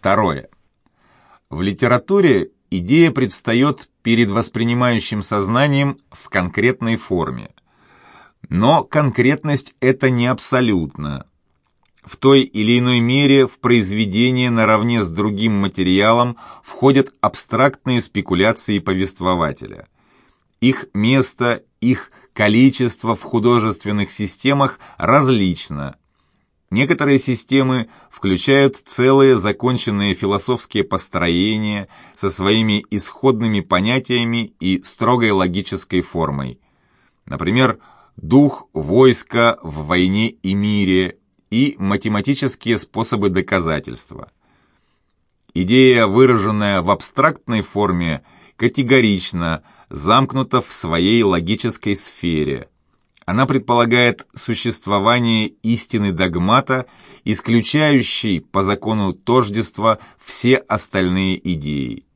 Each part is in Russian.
Второе. В литературе идея предстает перед воспринимающим сознанием в конкретной форме. Но конкретность это не абсолютно. В той или иной мере в произведение наравне с другим материалом входят абстрактные спекуляции повествователя. Их место, их количество в художественных системах различно. Некоторые системы включают целые законченные философские построения со своими исходными понятиями и строгой логической формой. Например, дух войска в войне и мире и математические способы доказательства. Идея, выраженная в абстрактной форме, категорично замкнута в своей логической сфере. Она предполагает существование истины догмата, исключающей по закону тождества все остальные идеи.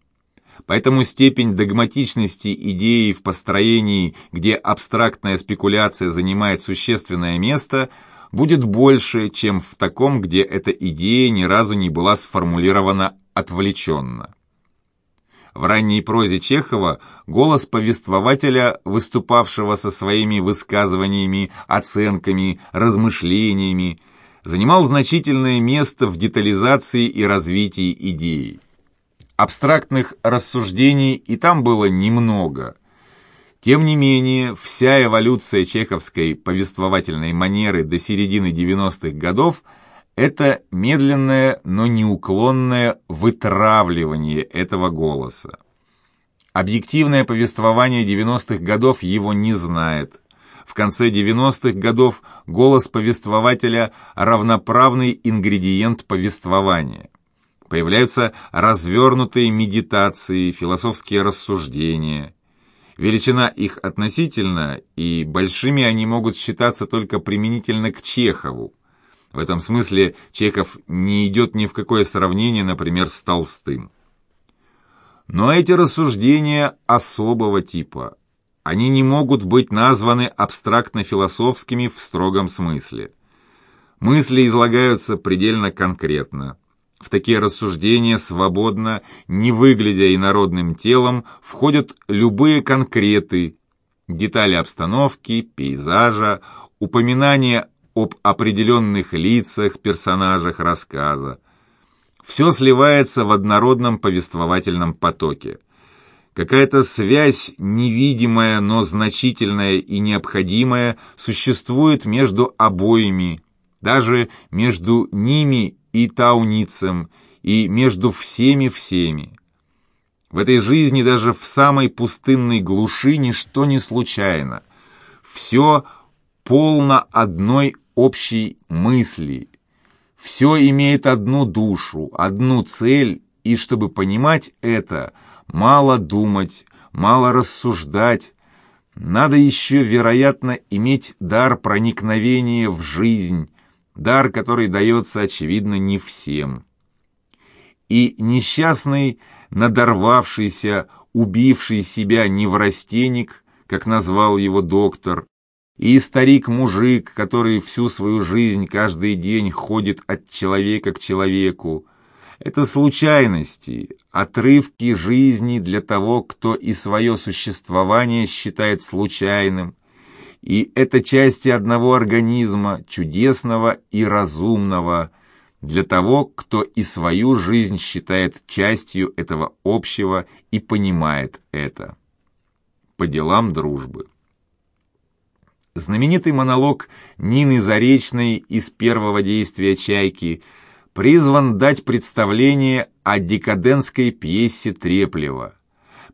Поэтому степень догматичности идеи в построении, где абстрактная спекуляция занимает существенное место, будет больше, чем в таком, где эта идея ни разу не была сформулирована отвлеченно. В ранней прозе Чехова голос повествователя, выступавшего со своими высказываниями, оценками, размышлениями, занимал значительное место в детализации и развитии идеи. Абстрактных рассуждений и там было немного. Тем не менее, вся эволюция чеховской повествовательной манеры до середины 90-х годов – это медленное, но неуклонное вытравливание этого голоса. Объективное повествование 90-х годов его не знает. В конце 90-х годов голос повествователя – равноправный ингредиент повествования появляются развернутые медитации, философские рассуждения. Величина их относительно, и большими они могут считаться только применительно к Чехову. В этом смысле Чехов не идет ни в какое сравнение, например, с Толстым. Но эти рассуждения особого типа. Они не могут быть названы абстрактно-философскими в строгом смысле. Мысли излагаются предельно конкретно. В такие рассуждения свободно, не выглядя инородным телом, входят любые конкреты, детали обстановки, пейзажа, упоминания об определенных лицах, персонажах рассказа. Все сливается в однородном повествовательном потоке. Какая-то связь, невидимая, но значительная и необходимая, существует между обоими, даже между ними и тауницем, и между всеми-всеми. В этой жизни даже в самой пустынной глуши ничто не случайно. Все полно одной общей мысли. Все имеет одну душу, одну цель, и чтобы понимать это, мало думать, мало рассуждать, надо еще, вероятно, иметь дар проникновения в жизнь, дар, который дается, очевидно, не всем. И несчастный, надорвавшийся, убивший себя неврастенник, как назвал его доктор, и старик-мужик, который всю свою жизнь каждый день ходит от человека к человеку, это случайности, отрывки жизни для того, кто и свое существование считает случайным, и это части одного организма, чудесного и разумного, для того, кто и свою жизнь считает частью этого общего и понимает это. По делам дружбы. Знаменитый монолог Нины Заречной из первого действия «Чайки» призван дать представление о декадентской пьесе Треплева,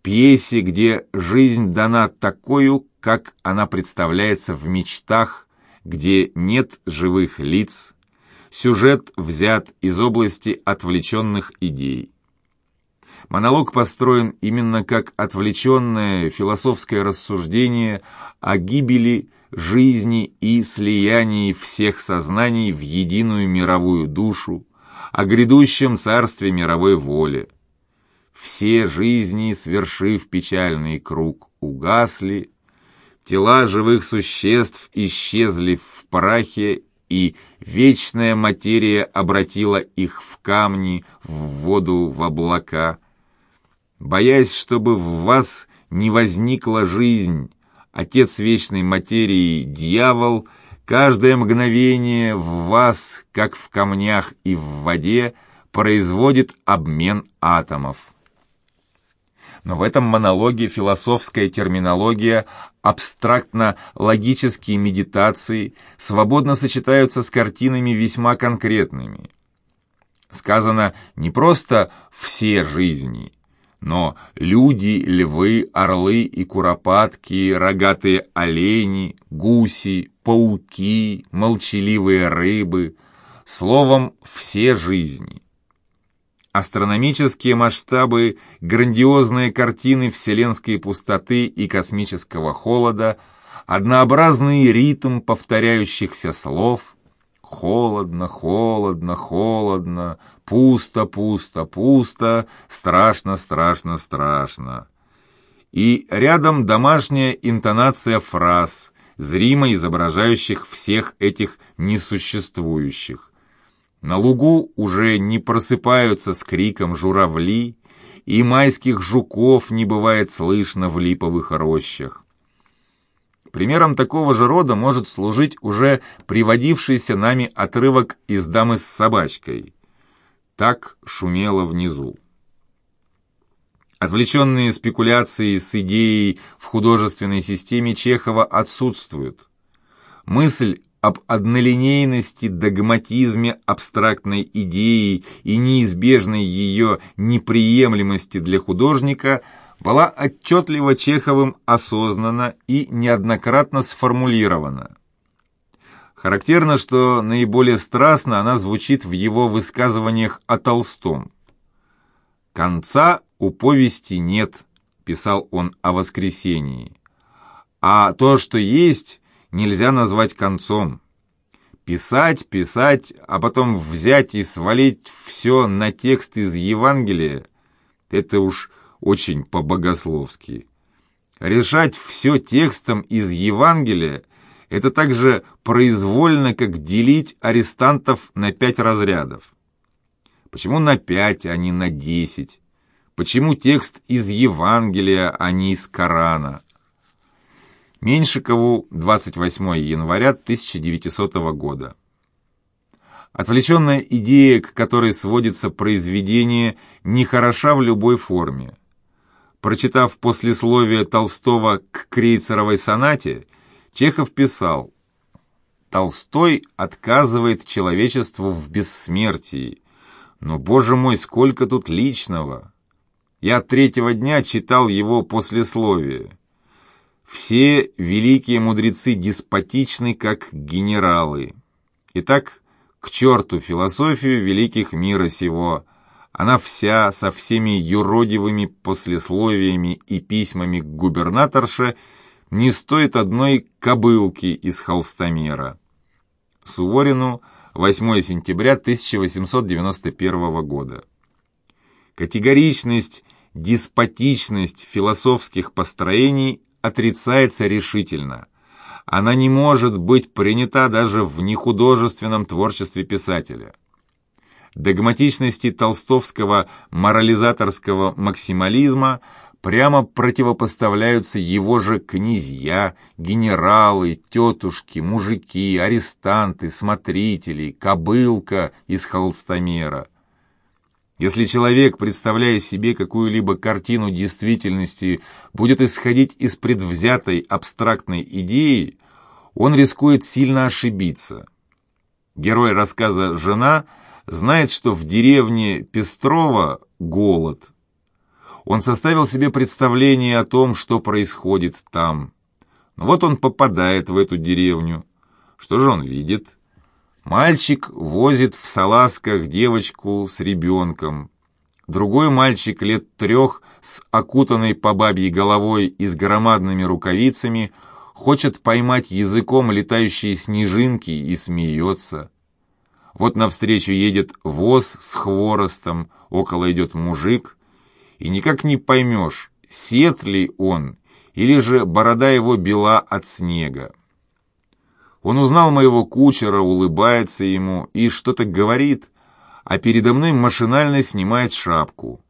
пьесе, где жизнь дана такую, как она представляется в мечтах, где нет живых лиц, сюжет взят из области отвлеченных идей. Монолог построен именно как отвлеченное философское рассуждение о гибели жизни и слиянии всех сознаний в единую мировую душу, о грядущем царстве мировой воли. Все жизни, свершив печальный круг, угасли, Тела живых существ исчезли в прахе, и вечная материя обратила их в камни, в воду, в облака. Боясь, чтобы в вас не возникла жизнь, Отец вечной материи, дьявол, каждое мгновение в вас, как в камнях и в воде, производит обмен атомов. Но в этом монологе философская терминология, абстрактно-логические медитации свободно сочетаются с картинами весьма конкретными. Сказано не просто «все жизни», но люди, львы, орлы и куропатки, рогатые олени, гуси, пауки, молчаливые рыбы, словом, все жизни. Астрономические масштабы, грандиозные картины вселенской пустоты и космического холода, однообразный ритм повторяющихся слов «холодно, холодно, холодно», «пусто, пусто, пусто», «страшно, страшно, страшно». И рядом домашняя интонация фраз, зримо изображающих всех этих несуществующих. На лугу уже не просыпаются с криком журавли, и майских жуков не бывает слышно в липовых рощах. Примером такого же рода может служить уже приводившийся нами отрывок из «Дамы с собачкой». Так шумело внизу. Отвлеченные спекуляции с идеей в художественной системе Чехова отсутствуют. Мысль об однолинейности, догматизме абстрактной идеи и неизбежной ее неприемлемости для художника была отчетливо Чеховым осознана и неоднократно сформулирована. Характерно, что наиболее страстно она звучит в его высказываниях о Толстом. «Конца у повести нет», – писал он о воскресении. «А то, что есть, нельзя назвать концом. Писать, писать, а потом взять и свалить все на текст из Евангелия – это уж очень по-богословски. Решать все текстом из Евангелия – это так же произвольно, как делить арестантов на пять разрядов. Почему на пять, а не на десять? Почему текст из Евангелия, а не из Корана? Меньшикову 28 января 1900 года. Отвлеченная идея, к которой сводится произведение, не хороша в любой форме. Прочитав послесловие Толстого к Крейцеровой сонате, Чехов писал «Толстой отказывает человечеству в бессмертии, но, боже мой, сколько тут личного!» Я третьего дня читал его послесловие. Все великие мудрецы деспотичны, как генералы. Итак, к черту философию великих мира сего. Она вся со всеми юродивыми послесловиями и письмами к губернаторше не стоит одной кобылки из холстомера. Суворину, 8 сентября 1891 года. Категоричность, деспотичность философских построений отрицается решительно. Она не может быть принята даже в нехудожественном творчестве писателя. Догматичности толстовского морализаторского максимализма прямо противопоставляются его же князья, генералы, тетушки, мужики, арестанты, смотрители, кобылка из холстомера – если человек, представляя себе какую-либо картину действительности, будет исходить из предвзятой абстрактной идеи, он рискует сильно ошибиться. Герой рассказа «Жена» знает, что в деревне Пестрова голод. Он составил себе представление о том, что происходит там. Но вот он попадает в эту деревню. Что же он видит? Мальчик возит в салазках девочку с ребенком. Другой мальчик лет трех с окутанной по бабьей головой и с громадными рукавицами хочет поймать языком летающие снежинки и смеется. Вот навстречу едет воз с хворостом, около идет мужик, и никак не поймешь, сет ли он, или же борода его бела от снега. Он узнал моего кучера, улыбается ему и что-то говорит, а передо мной машинально снимает шапку.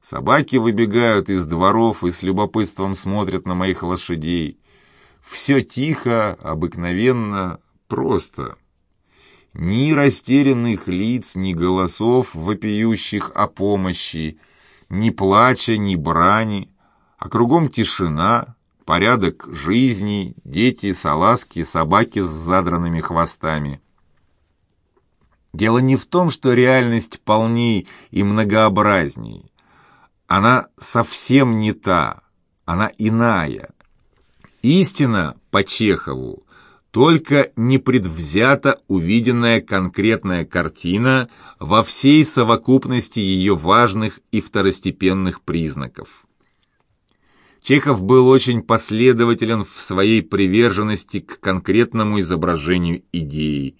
Собаки выбегают из дворов и с любопытством смотрят на моих лошадей. Все тихо, обыкновенно, просто. Ни растерянных лиц, ни голосов, вопиющих о помощи, ни плача, ни брани, а кругом тишина, порядок жизни, дети, салазки, собаки с задранными хвостами. Дело не в том, что реальность полней и многообразней. Она совсем не та, она иная. Истина по Чехову только непредвзято увиденная конкретная картина во всей совокупности ее важных и второстепенных признаков. Чехов был очень последователен в своей приверженности к конкретному изображению идеи.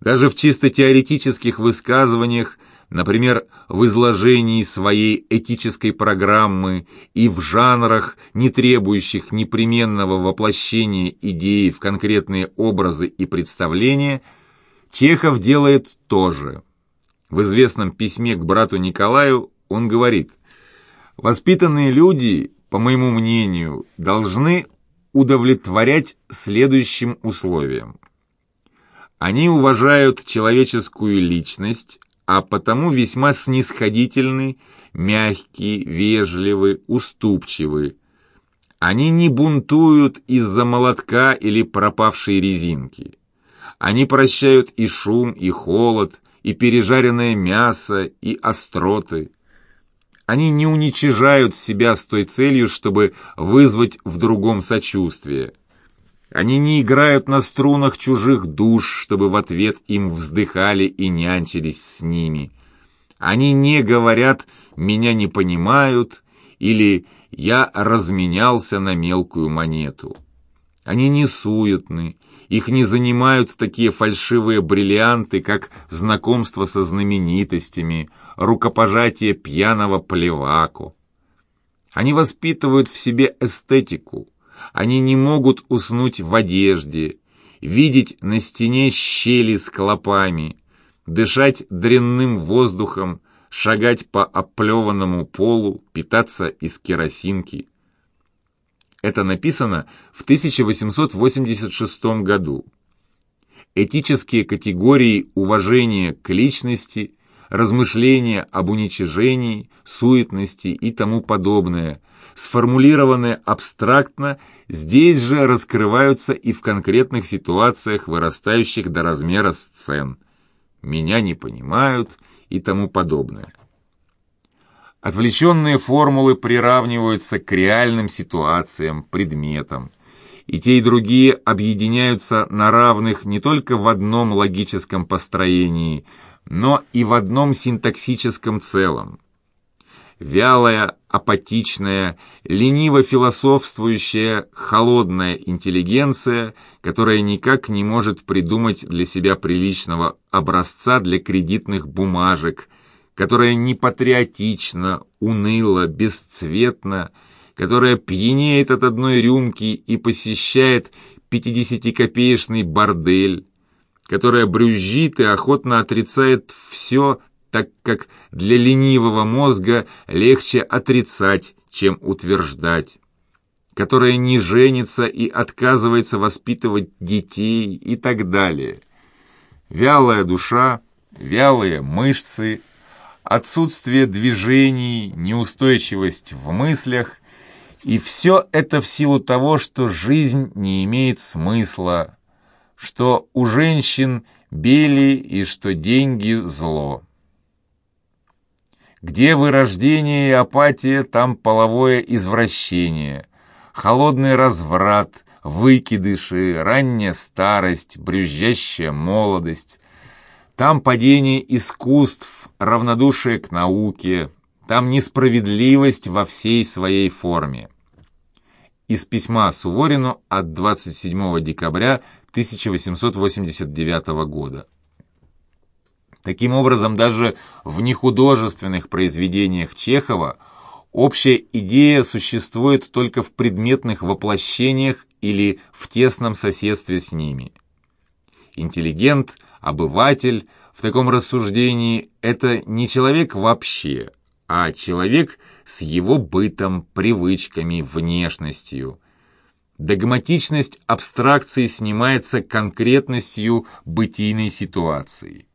Даже в чисто теоретических высказываниях, например, в изложении своей этической программы и в жанрах, не требующих непременного воплощения идеи в конкретные образы и представления, Чехов делает то же. В известном письме к брату Николаю он говорит «Воспитанные люди по моему мнению, должны удовлетворять следующим условиям. Они уважают человеческую личность, а потому весьма снисходительны, мягкие, вежливы, уступчивы. Они не бунтуют из-за молотка или пропавшей резинки. Они прощают и шум, и холод, и пережаренное мясо, и остроты. Они не уничижают себя с той целью, чтобы вызвать в другом сочувствие. Они не играют на струнах чужих душ, чтобы в ответ им вздыхали и нянчились с ними. Они не говорят «меня не понимают» или «я разменялся на мелкую монету». Они не суетны, их не занимают такие фальшивые бриллианты, как знакомство со знаменитостями, рукопожатие пьяного плеваку. Они воспитывают в себе эстетику. Они не могут уснуть в одежде, видеть на стене щели с клопами, дышать дрянным воздухом, шагать по оплеванному полу, питаться из керосинки. Это написано в 1886 году. Этические категории уважения к личности, размышления об уничижении, суетности и тому подобное, сформулированные абстрактно, здесь же раскрываются и в конкретных ситуациях, вырастающих до размера сцен. «Меня не понимают» и тому подобное. Отвлеченные формулы приравниваются к реальным ситуациям, предметам. И те, и другие объединяются на равных не только в одном логическом построении, но и в одном синтаксическом целом. Вялая, апатичная, лениво-философствующая, холодная интеллигенция, которая никак не может придумать для себя приличного образца для кредитных бумажек – которая непатриотична, уныла, бесцветна, которая пьянеет от одной рюмки и посещает пятидесятикопеечный бордель, которая брюзжит и охотно отрицает все, так как для ленивого мозга легче отрицать, чем утверждать, которая не женится и отказывается воспитывать детей и так далее. Вялая душа, вялые мышцы, отсутствие движений, неустойчивость в мыслях, и все это в силу того, что жизнь не имеет смысла, что у женщин бели и что деньги – зло. Где вырождение и апатия, там половое извращение, холодный разврат, выкидыши, ранняя старость, брюзжащая молодость, там падение искусств, равнодушие к науке, там несправедливость во всей своей форме. Из письма Суворину от 27 декабря 1889 года. Таким образом, даже в нехудожественных произведениях Чехова общая идея существует только в предметных воплощениях или в тесном соседстве с ними. Интеллигент, обыватель в таком рассуждении – это не человек вообще, а человек с его бытом, привычками, внешностью. Догматичность абстракции снимается конкретностью бытийной ситуации.